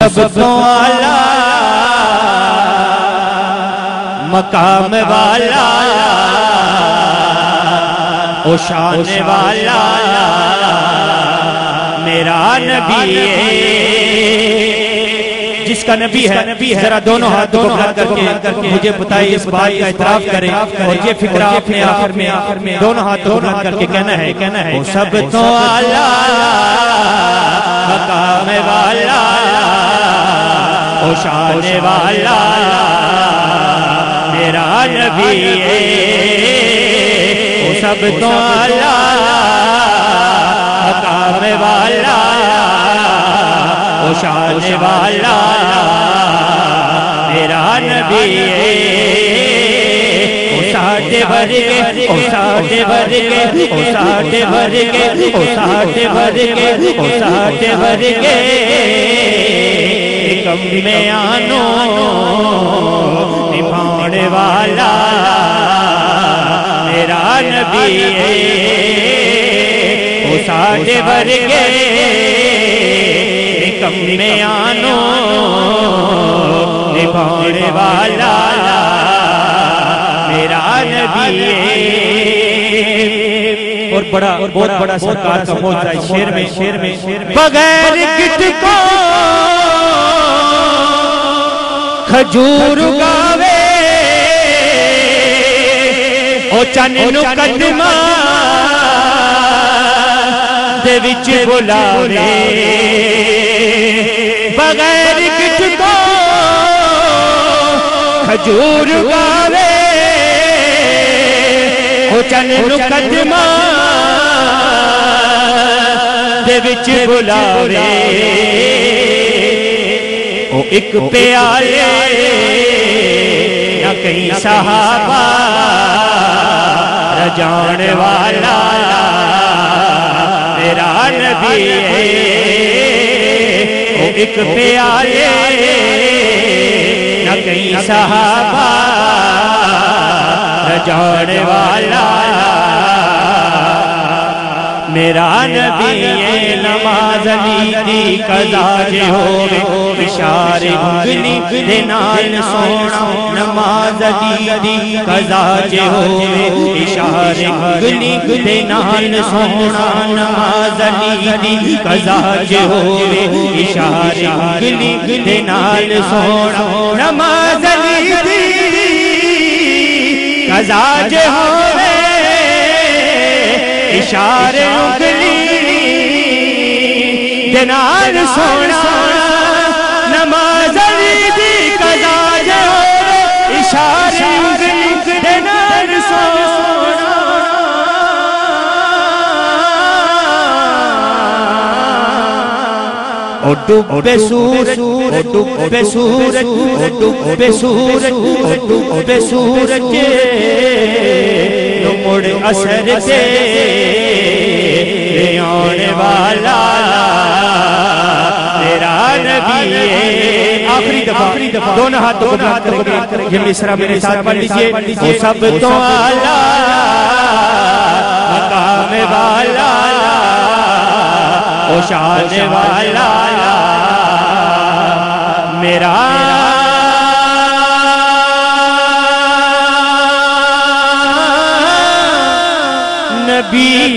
سب تو آلہ مقام والا او شان والا میرا نبی ہے۔ جس کا نبی ہے ذرا دونوں ہاتھ کو بلند کر کے مجھے بتائیے اس بات کا اعتراف کریں اور یہ فکرہ اپنے آخر میں دونوں ہاتھ کو بلند کر کے کہنا ہے۔ کہنا ہے۔ سب تو آلہ مقام والا۔ او شان والا میرا نبی ہے سب تو آلہ مقام والا او شان والا میرا نبی ہے۔ او بھر کے او ساٹھ بھر کے او ساٹھ بھر کے او بھر کے او بھر کے۔ کم میں نبھانے والا، میرا نبی ہے او ساٹھ بھر کے کم میں نبھانے والا، میرا نبی ہے۔ اور بڑا بہت بڑا سرکار کا موجہ ہے، شیر میں شیر میں شیر میں۔ بغیر گٹ کو کھجور گاوے او چن نو قدمہ دے وچ بلاوے بغیر گٹ کو کھجور گاوے او چن نو قدمہ دے وچ بلاوے او ایک پیالے نہ کہیں صحابہ رجان والا، میرا نبی ہے۔ ایک پیالے نہ کہیں صحابہ رجان والا۔ میرا نبی ہے، نماز علی دی قضا جے ہوئے اشار انگلی دے نال سونا نماز علی دی قضا جے ہوئے اشار انگلی دے نال سونا نماز علی دی قضا جے ہوئے اشار انگلی دے نال سونا نماز علی دی قضا جے ہوئے اشارے انگلی دنال سونا ڈوبے سورج ڈوبے سورج ڈوبے سورج او ڈوبے سورج نو مڑ اثر دے آنے والا میرا نبی آخری دفعہ آخری دفعہ دونوں ہاتھ دونوں ہاتھ کریں یہ مصرہ میرے ساتھ پڑھ لیجیے وہ سب تو مقام والا شان والا میرا۔ نبی۔